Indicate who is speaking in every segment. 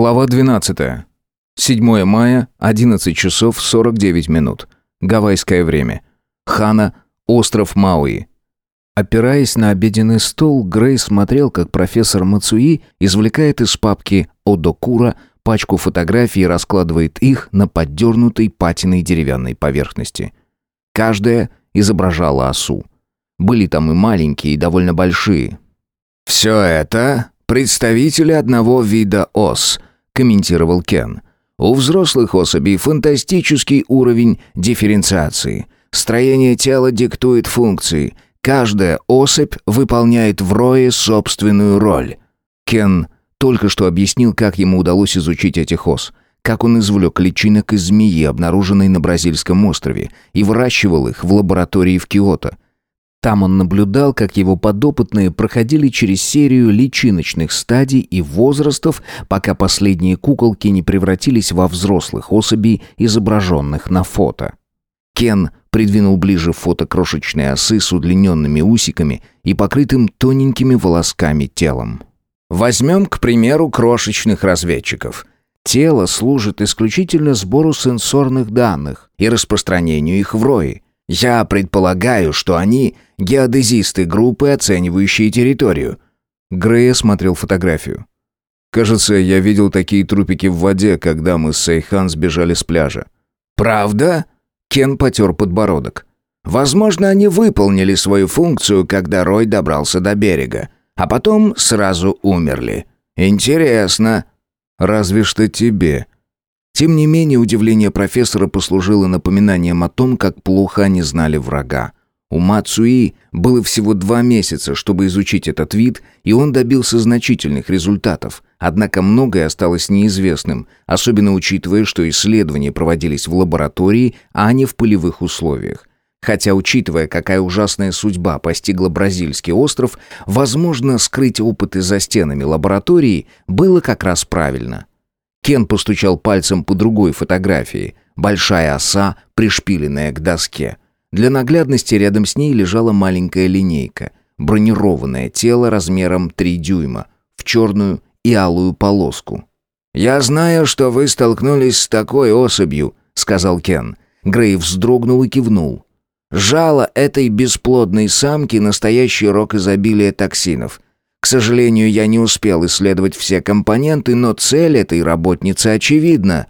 Speaker 1: Глава 12. 7 мая, 11 часов 49 минут. Гавайское время. Хана, остров Мауи. Опираясь на обеденный стол, Грей смотрел, как профессор Мацуи извлекает из папки Одокура пачку фотографий и раскладывает их на поддернутой патиной деревянной поверхности. Каждая изображала осу. Были там и маленькие, и довольно большие.
Speaker 2: «Все это представители одного вида ос», — комментировал Кен. «У взрослых особей фантастический уровень дифференциации. Строение тела диктует функции. Каждая особь выполняет в рое собственную роль».
Speaker 1: Кен только что объяснил, как ему удалось изучить этих ос, как он извлек личинок из змеи, обнаруженной на бразильском острове, и выращивал их в лаборатории в Киото — там он наблюдал, как его подопытные проходили через серию личиночных стадий и возрастов, пока последние куколки не превратились во взрослых особей, изображенных на фото. Кен придвинул ближе фото крошечной осы с удлиненными усиками и покрытым тоненькими волосками телом.
Speaker 2: Возьмем, к примеру, крошечных разведчиков. Тело служит исключительно сбору сенсорных данных и распространению их в рои. Я предполагаю, что они геодезисты группы, оценивающие территорию.
Speaker 1: Грей смотрел фотографию. Кажется, я видел такие трупики в воде, когда мы с Сейхан сбежали с пляжа.
Speaker 2: Правда? Кен потер подбородок. Возможно, они выполнили свою функцию, когда Рой добрался до берега, а потом сразу умерли. Интересно.
Speaker 1: Разве что тебе, тем не менее, удивление профессора послужило напоминанием о том, как плохо они знали врага. У Мацуи было всего два месяца, чтобы изучить этот вид, и он добился значительных результатов. Однако многое осталось неизвестным, особенно учитывая, что исследования проводились в лаборатории, а не в полевых условиях. Хотя, учитывая, какая ужасная судьба постигла бразильский остров, возможно, скрыть опыты за стенами лаборатории было как раз правильно. Кен постучал пальцем по другой фотографии. Большая оса, пришпиленная к доске. Для наглядности рядом с ней лежала маленькая линейка. Бронированное тело размером 3 дюйма. В черную и алую полоску.
Speaker 2: «Я знаю, что вы столкнулись с такой особью», — сказал Кен. Грей вздрогнул и кивнул. «Жало этой бесплодной самки — настоящий рок изобилия токсинов. К сожалению, я не успел исследовать все компоненты, но цель этой работницы очевидна.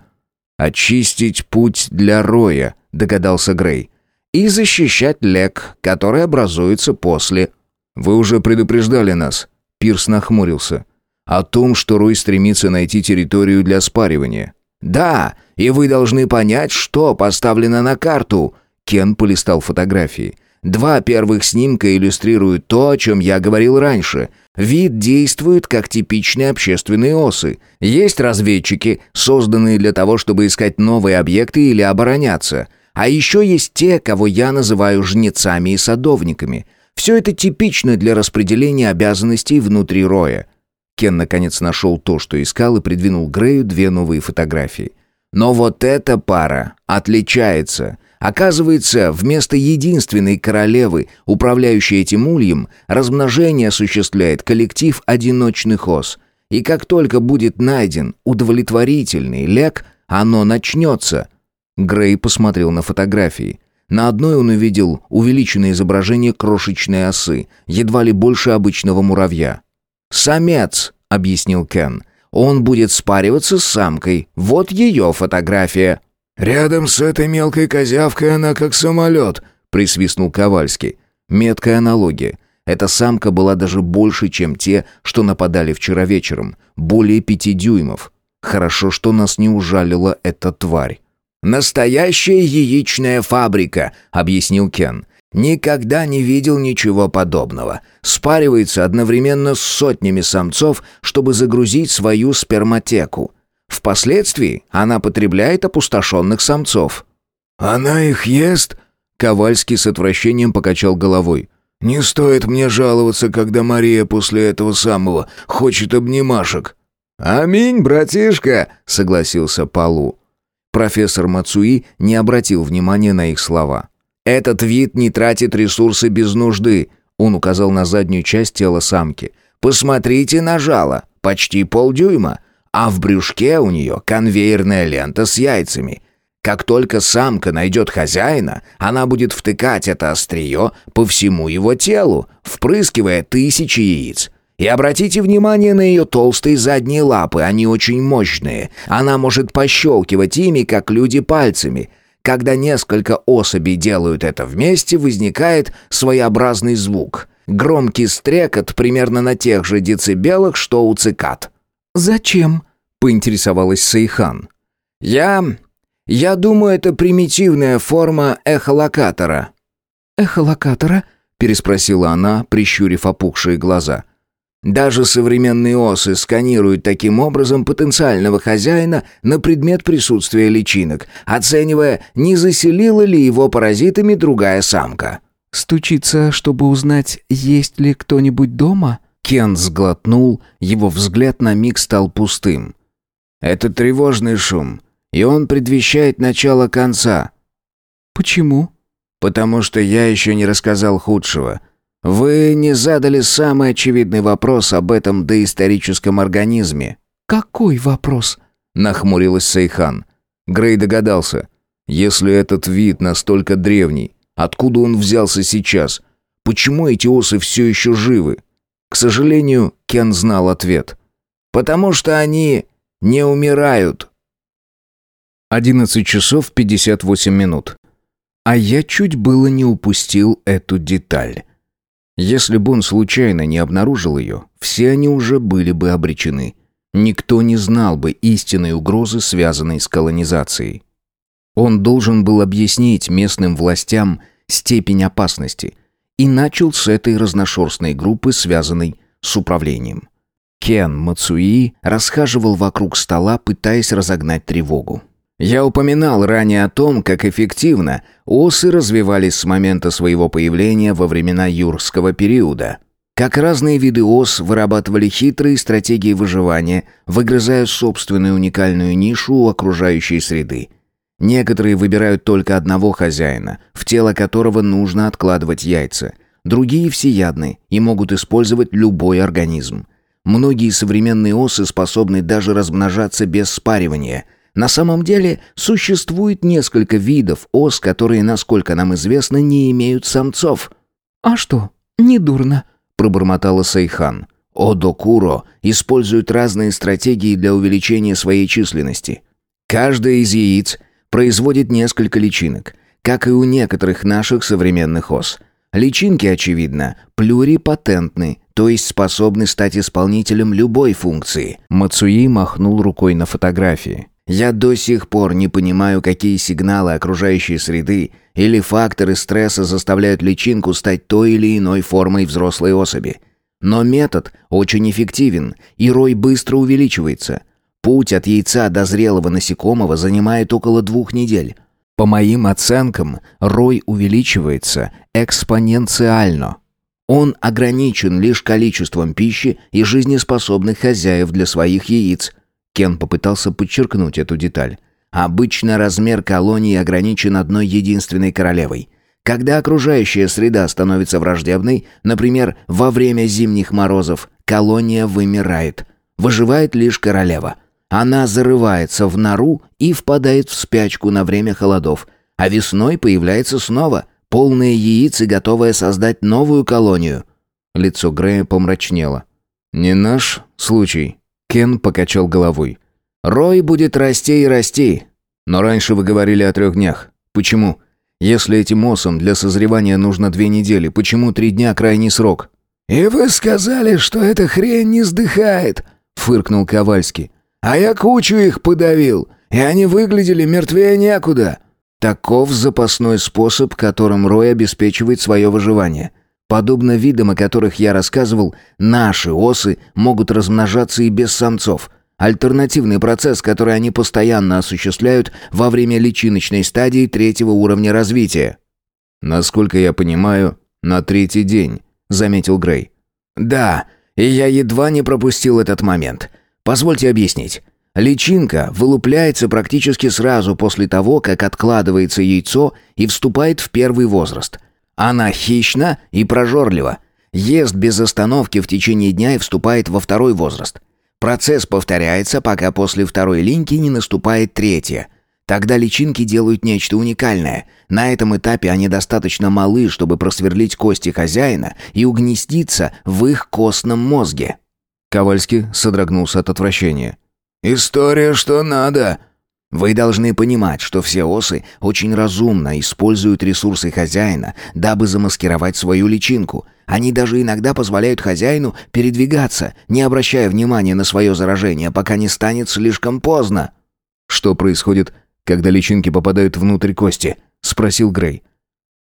Speaker 1: «Очистить путь для роя», — догадался Грей.
Speaker 2: «И защищать лек, который образуется после».
Speaker 1: «Вы уже предупреждали нас», — Пирс нахмурился. «О том, что Рой стремится найти территорию для спаривания».
Speaker 2: «Да, и вы должны понять, что поставлено на карту», —
Speaker 1: Кен полистал фотографии.
Speaker 2: Два первых снимка иллюстрируют то, о чем я говорил раньше. Вид действует как типичные общественные осы. Есть разведчики, созданные для того, чтобы искать новые объекты или обороняться. А еще есть те, кого я называю жнецами и садовниками. Все это типично для распределения обязанностей внутри роя.
Speaker 1: Кен наконец нашел то, что искал, и придвинул Грею две новые фотографии.
Speaker 2: Но вот эта пара отличается – Оказывается, вместо единственной королевы, управляющей этим ульем, размножение осуществляет коллектив одиночных ос. И как только будет найден удовлетворительный лек, оно начнется.
Speaker 1: Грей посмотрел на фотографии. На одной он увидел увеличенное изображение крошечной осы, едва ли больше обычного муравья.
Speaker 2: «Самец», — объяснил Кен. «Он будет спариваться с самкой. Вот ее фотография».
Speaker 3: «Рядом с этой мелкой козявкой она как самолет», — присвистнул Ковальский.
Speaker 1: Меткая аналогия. Эта самка была даже больше, чем те, что нападали вчера вечером. Более пяти дюймов. Хорошо, что нас не ужалила эта тварь.
Speaker 2: «Настоящая яичная фабрика», — объяснил Кен. «Никогда не видел ничего подобного. Спаривается одновременно с сотнями самцов, чтобы загрузить свою сперматеку. Впоследствии она потребляет опустошенных самцов.
Speaker 3: «Она их ест?»
Speaker 1: Ковальский с отвращением покачал головой.
Speaker 3: «Не стоит мне жаловаться, когда Мария после этого самого хочет обнимашек».
Speaker 2: «Аминь, братишка!» — согласился Палу.
Speaker 1: Профессор Мацуи не обратил внимания на их слова.
Speaker 2: «Этот вид не тратит ресурсы без нужды», — он указал на заднюю часть тела самки. «Посмотрите на жало, почти полдюйма. А в брюшке у нее конвейерная лента с яйцами. Как только самка найдет хозяина, она будет втыкать это острие по всему его телу, впрыскивая тысячи яиц. И обратите внимание на ее толстые задние лапы, они очень мощные. Она может пощелкивать ими, как люди пальцами. Когда несколько особей делают это вместе, возникает своеобразный звук. Громкий стрекот примерно на тех же децибелах, что у цикад.
Speaker 1: «Зачем?» — поинтересовалась Сейхан.
Speaker 2: «Я... я думаю, это примитивная форма эхолокатора».
Speaker 1: «Эхолокатора?» — переспросила она, прищурив опухшие глаза.
Speaker 2: Даже современные осы сканируют таким образом потенциального хозяина на предмет присутствия личинок, оценивая, не заселила ли его паразитами другая самка.
Speaker 1: «Стучится, чтобы узнать, есть ли кто-нибудь дома?» Кен сглотнул, его взгляд на миг стал пустым.
Speaker 2: «Это тревожный шум, и он предвещает начало конца».
Speaker 1: «Почему?»
Speaker 2: «Потому что я еще не рассказал худшего. Вы не задали самый очевидный вопрос об этом доисторическом организме.
Speaker 1: Какой вопрос?
Speaker 2: Нахмурилась Сейхан. Грей догадался. Если этот вид настолько древний, откуда он взялся сейчас? Почему эти осы все еще живы? К сожалению, Кен знал ответ. Потому что они не умирают.
Speaker 1: 11 часов 58 минут. А я чуть было не упустил эту деталь. Если бы он случайно не обнаружил ее, все они уже были бы обречены. Никто не знал бы истинной угрозы, связанной с колонизацией. Он должен был объяснить местным властям степень опасности и начал с этой разношерстной группы, связанной с управлением. Кен Мацуи расхаживал вокруг стола, пытаясь разогнать тревогу. Я упоминал ранее о том, как эффективно осы развивались с момента своего появления во времена юрского периода. Как разные виды ос вырабатывали хитрые стратегии выживания, выгрызая собственную уникальную нишу у окружающей среды. Некоторые выбирают только одного хозяина, в тело которого нужно откладывать яйца. Другие всеядны и могут использовать любой организм. Многие современные осы способны даже размножаться без спаривания – на самом деле существует несколько видов ос, которые, насколько нам известно, не имеют самцов.
Speaker 4: А что? Недурно,
Speaker 2: пробормотала Сайхан. Одокуро используют разные стратегии для увеличения своей численности. Каждая из яиц производит несколько личинок, как и у некоторых наших современных ос. Личинки, очевидно, плюрипатентны, то есть способны стать исполнителем любой функции. Мацуи махнул рукой на фотографии. Я до сих пор не понимаю, какие сигналы окружающей среды или факторы стресса заставляют личинку стать той или иной формой взрослой особи. Но метод очень эффективен, и рой быстро увеличивается. Путь от яйца до зрелого насекомого занимает около двух недель. По моим оценкам, рой увеличивается экспоненциально. Он ограничен лишь количеством пищи и жизнеспособных хозяев для своих яиц – Кен попытался подчеркнуть эту деталь. Обычно размер колонии ограничен одной единственной королевой. Когда окружающая среда становится враждебной, например, во время зимних морозов, колония вымирает. Выживает лишь королева. Она зарывается в нору и впадает в спячку на время холодов, а весной появляется снова, полное яиц и готовая создать новую колонию. Лицо Грея помрачнело. «Не наш случай», Кен покачал головой. «Рой будет расти и расти. Но раньше вы говорили о трех днях. Почему? Если этим осам для созревания нужно две недели, почему три дня крайний срок?»
Speaker 3: «И вы сказали, что эта хрень не сдыхает», — фыркнул Ковальский. «А я кучу их подавил, и они выглядели мертвее некуда».
Speaker 2: Таков запасной способ, которым Рой обеспечивает свое выживание. Подобно видам, о которых я рассказывал, наши осы могут размножаться и без самцов. Альтернативный процесс, который они постоянно осуществляют во время личиночной стадии третьего уровня развития. «Насколько я понимаю, на третий день», — заметил Грей. «Да, и я едва не пропустил этот момент. Позвольте объяснить. Личинка вылупляется практически сразу после того, как откладывается яйцо и вступает в первый возраст — она хищна и прожорлива, ест без остановки в течение дня и вступает во второй возраст. Процесс повторяется, пока после второй линьки не наступает третья. Тогда личинки делают нечто уникальное. На этом этапе они достаточно малы, чтобы просверлить кости хозяина и угнездиться в их костном мозге.
Speaker 1: Ковальский содрогнулся от отвращения.
Speaker 3: «История что надо!»
Speaker 2: Вы должны понимать, что все осы очень разумно используют ресурсы хозяина, дабы замаскировать свою личинку. Они даже иногда позволяют хозяину передвигаться, не обращая внимания на свое заражение, пока не станет слишком поздно.
Speaker 1: Что происходит, когда личинки попадают внутрь кости? спросил Грей.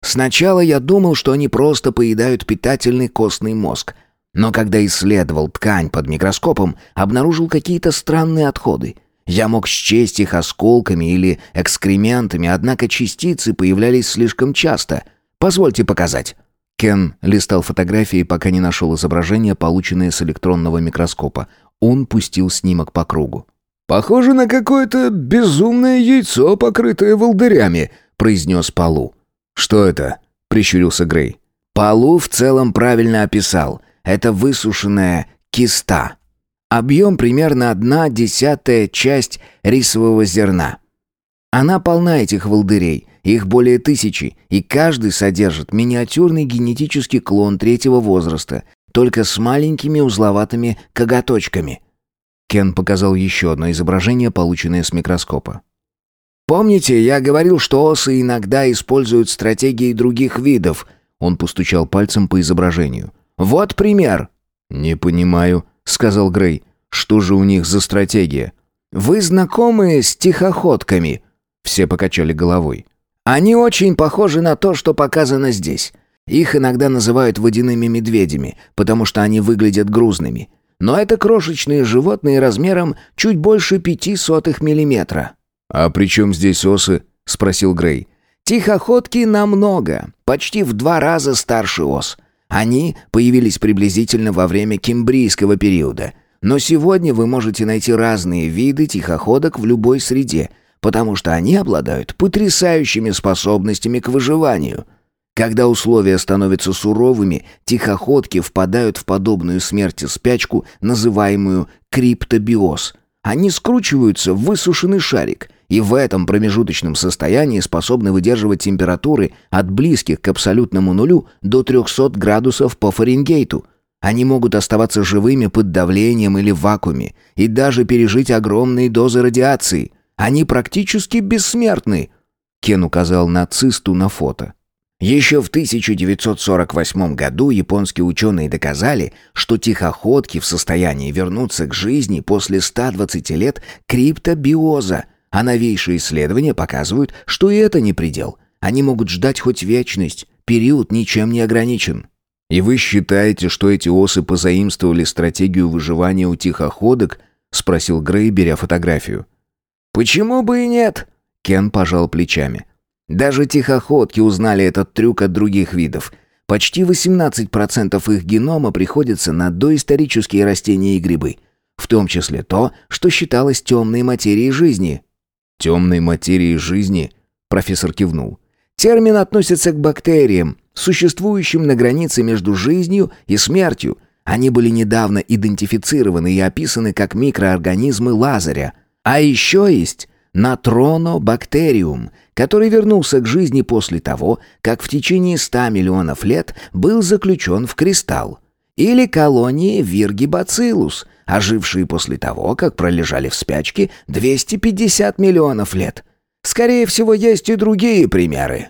Speaker 2: Сначала я думал, что они просто поедают питательный костный мозг, но когда исследовал ткань под микроскопом, обнаружил какие-то странные отходы. Я мог счесть их осколками или экскрементами, однако частицы появлялись слишком часто. Позвольте показать.
Speaker 1: Кен листал фотографии, пока не нашел изображение, полученное с электронного микроскопа. Он пустил снимок по кругу.
Speaker 3: «Похоже на какое-то безумное яйцо, покрытое волдырями», — произнес Полу.
Speaker 1: «Что это?» — прищурился Грей.
Speaker 2: «Полу в целом правильно описал. Это высушенная киста. Объем примерно одна десятая часть рисового зерна. Она полна этих волдырей, их более тысячи, и каждый содержит миниатюрный генетический клон третьего возраста, только с маленькими узловатыми коготочками.
Speaker 1: Кен показал еще одно изображение, полученное с микроскопа.
Speaker 2: «Помните, я говорил, что осы иногда используют стратегии других видов?» Он постучал пальцем по изображению. Вот пример».
Speaker 1: «Не понимаю», — сказал Грей. «Что же у них за стратегия?»
Speaker 2: «Вы знакомы с тихоходками?»
Speaker 1: Все покачали головой.
Speaker 2: «Они очень похожи на то, что показано здесь. Их иногда называют водяными медведями, потому что они выглядят грузными. Но это крошечные животные размером чуть больше пяти сотых миллиметра».
Speaker 1: «А при чем здесь осы?» — спросил Грей.
Speaker 2: «Тихоходки намного, почти в два раза старше ос. Они появились приблизительно во время кембрийского периода. Но сегодня вы можете найти разные виды тихоходок в любой среде, потому что они обладают потрясающими способностями к выживанию. Когда условия становятся суровыми, тихоходки впадают в подобную смерти спячку, называемую криптобиоз. Они скручиваются в высушенный шарик – и в этом промежуточном состоянии способны выдерживать температуры от близких к абсолютному нулю до 300 градусов по Фаренгейту. Они могут оставаться живыми под давлением или в вакууме и даже пережить огромные дозы радиации. Они практически бессмертны. Кен указал на цисту на фото. Еще в 1948 году японские ученые доказали, что тихоходки в состоянии вернуться к жизни после 120 лет криптобиоза, а новейшие исследования показывают, что и это не предел. Они могут ждать хоть вечность. Период ничем не ограничен.
Speaker 1: И вы считаете, что эти осы позаимствовали стратегию выживания у тихоходок? спросил Грей, беря фотографию.
Speaker 2: Почему бы и нет? Кен пожал плечами. Даже тихоходки узнали этот трюк от других видов. Почти 18% их генома приходится на доисторические растения и грибы, в том числе то, что считалось темной материей жизни.
Speaker 1: «Темной материи жизни?» Профессор кивнул.
Speaker 2: «Термин относится к бактериям, существующим на границе между жизнью и смертью. Они были недавно идентифицированы и описаны как микроорганизмы Лазаря. А еще есть натронобактериум, который вернулся к жизни после того, как в течение 100 миллионов лет был заключен в кристалл. Или колонии виргибациллус, ожившие после того, как пролежали в спячке 250 миллионов лет. Скорее всего, есть и другие примеры.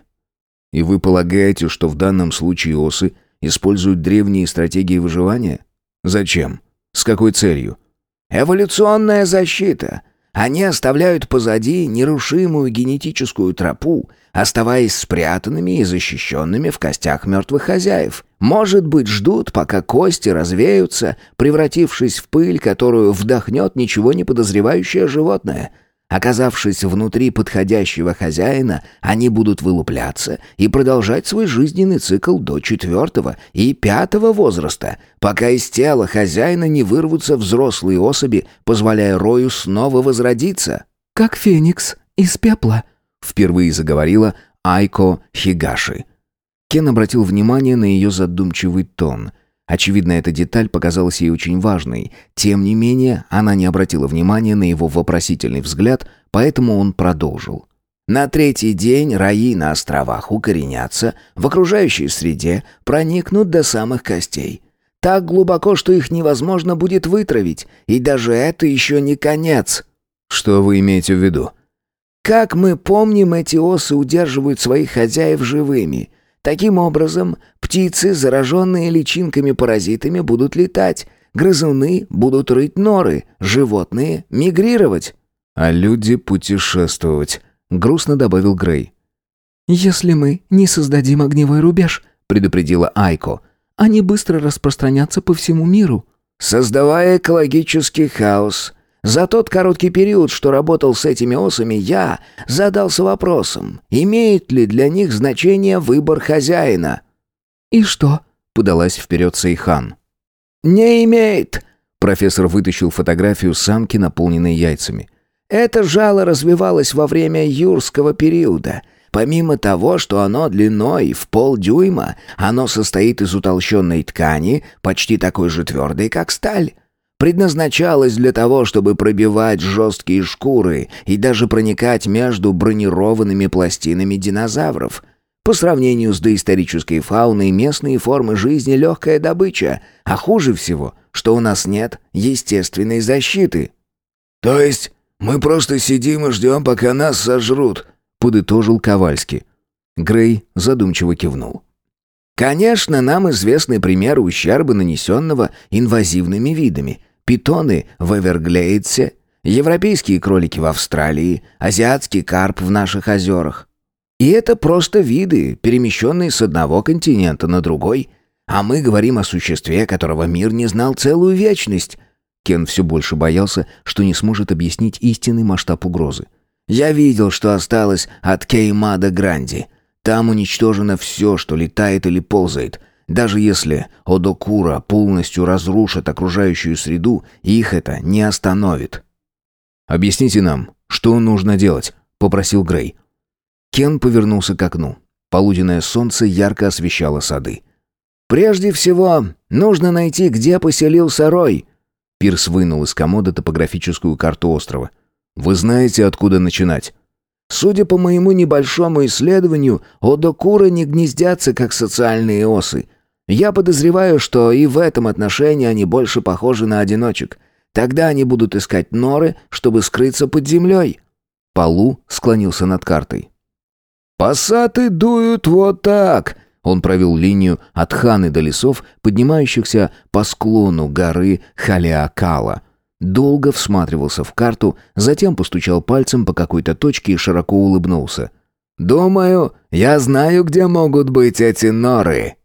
Speaker 1: И вы полагаете, что в данном случае осы используют древние стратегии выживания? Зачем? С какой целью?
Speaker 2: Эволюционная защита. Они оставляют позади нерушимую генетическую тропу, оставаясь спрятанными и защищенными в костях мертвых хозяев. Может быть, ждут, пока кости развеются, превратившись в пыль, которую вдохнет ничего не подозревающее животное. Оказавшись внутри подходящего хозяина, они будут вылупляться и продолжать свой жизненный цикл до четвертого и пятого возраста, пока из тела хозяина не вырвутся взрослые особи, позволяя рою снова возродиться.
Speaker 4: «Как феникс из пепла»,
Speaker 1: Впервые заговорила Айко Хигаши. Кен обратил внимание на ее задумчивый тон. Очевидно, эта деталь показалась ей очень важной. Тем не менее, она не обратила внимания на его вопросительный взгляд, поэтому он продолжил.
Speaker 2: На третий день раи на островах укоренятся, в окружающей среде проникнут до самых костей. Так глубоко, что их невозможно будет вытравить, и даже это еще не конец.
Speaker 1: Что вы имеете в виду?
Speaker 2: Как мы помним, эти осы удерживают своих хозяев живыми. Таким образом, птицы, зараженные личинками-паразитами, будут летать, грызуны будут рыть норы, животные — мигрировать.
Speaker 1: А люди — путешествовать, — грустно добавил Грей.
Speaker 4: «Если мы не создадим огневой рубеж», — предупредила Айко, — «они быстро распространятся по всему миру».
Speaker 2: «Создавая экологический хаос», за тот короткий период, что работал с этими осами, я задался вопросом, имеет ли для них значение выбор хозяина.
Speaker 4: «И что?»
Speaker 1: — подалась вперед Сейхан.
Speaker 2: «Не имеет!»
Speaker 1: — профессор вытащил фотографию самки, наполненной яйцами.
Speaker 2: «Это жало развивалось во время юрского периода». Помимо того, что оно длиной в полдюйма, оно состоит из утолщенной ткани, почти такой же твердой, как сталь предназначалась для того, чтобы пробивать жесткие шкуры и даже проникать между бронированными пластинами динозавров. По сравнению с доисторической фауной, местные формы жизни — легкая добыча, а хуже всего, что у нас нет естественной защиты.
Speaker 3: «То есть мы просто сидим и ждем, пока нас сожрут», — подытожил Ковальский.
Speaker 1: Грей задумчиво кивнул.
Speaker 2: Конечно, нам известны примеры ущерба, нанесенного инвазивными видами питоны в Эверглейдсе, европейские кролики в Австралии, азиатский карп в наших озерах. И это просто виды, перемещенные с одного континента на другой. А мы говорим о существе, которого мир не знал целую вечность.
Speaker 1: Кен все больше боялся, что не сможет объяснить истинный масштаб угрозы.
Speaker 2: Я видел, что осталось от Кеймада Гранди. Там уничтожено все, что летает или ползает — даже если Одокура полностью разрушит окружающую среду, их это не остановит.
Speaker 1: «Объясните нам, что нужно делать?» — попросил Грей. Кен повернулся к окну. Полуденное солнце ярко освещало сады.
Speaker 2: «Прежде всего, нужно найти, где поселился Рой».
Speaker 1: Пирс вынул из комода топографическую карту острова. «Вы знаете, откуда начинать?»
Speaker 2: Судя по моему небольшому исследованию, одокуры не гнездятся, как социальные осы. Я подозреваю, что и в этом отношении они больше похожи на одиночек. Тогда они будут искать норы, чтобы скрыться под землей».
Speaker 1: Полу склонился над картой.
Speaker 2: «Пассаты дуют вот так!»
Speaker 1: Он провел линию от Ханы до лесов, поднимающихся по склону горы Халиакала. Долго всматривался в карту, затем постучал пальцем по какой-то точке и широко улыбнулся.
Speaker 2: «Думаю, я знаю, где могут быть эти норы».